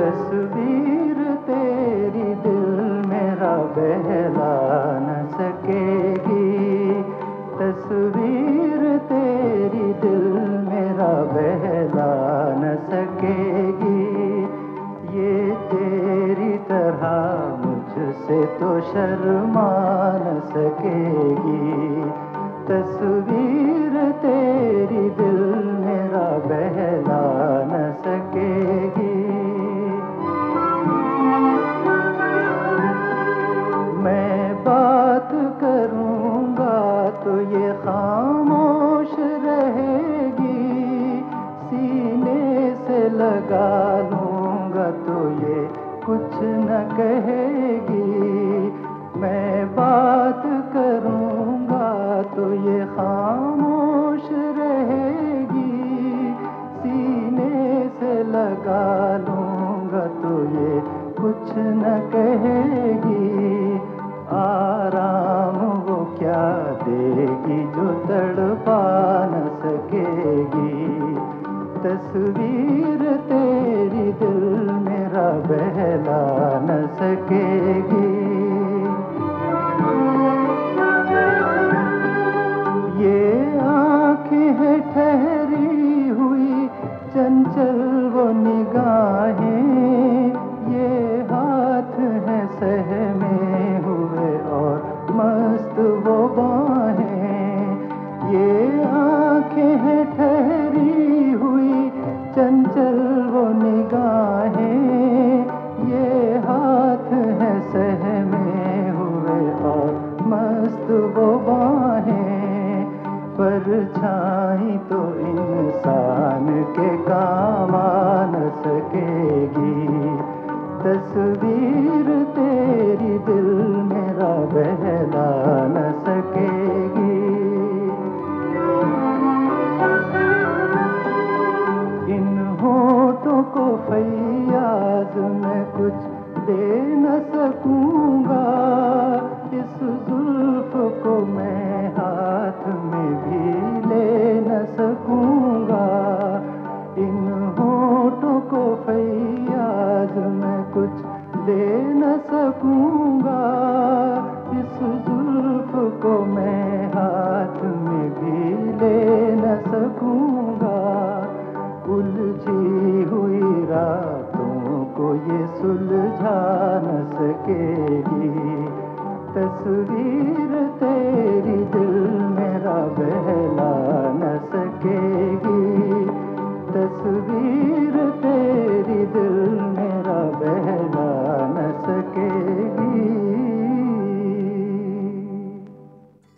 تصویر تیری دل میرا بہلا نہ سکے گی۔ تصویر تیری دل میرا بہلا نہ سکے گی۔ یہ تیری طرح مجھ سے تو شرما نہ سکے گی۔ تصویر تیری دل میرا بہلا نہ سکے گی۔ کروں گا تو یہ خاموش رہے گی۔ سینے سے لگا لوں گا تو یہ کچھ نہ کہے گی۔ میں بات کروں گا تو یہ خاموش رہے گی۔ سینے سے لگا لوں گا تو یہ کچھ نہ کہے تصویر تیری دل میرا بہلا نہ سکے گی یہ آنکھیں ہیں ٹھہری ہوئی چنچل وہ نگاہیں یہ ہاتھ ہیں سہمے ہوئے اور مست وہ باہیں چنچل وہ نگاہیں، یہ ہاتھ ہیں سہمے ہوئے اور مست وہ باہیں۔ پر چھائی تو انسان کے کام آ نہ سکے گی۔ تصویر تیری دل میرا بہلا کو فیاض میں کچھ دے نہ سکوں گا۔ اس زلف کو میں ہاتھ میں بھی لے نہ سکوں گا۔ ان ہوٹوں کو فیاض میں کچھ دے نہ سکوں گا۔ اس زلف کو میں ہاتھ میں بھی لے نہ سکوں گا۔ الجھی ہوئی راتوں کو یہ سلجھا نہ سکے گی۔ تصویر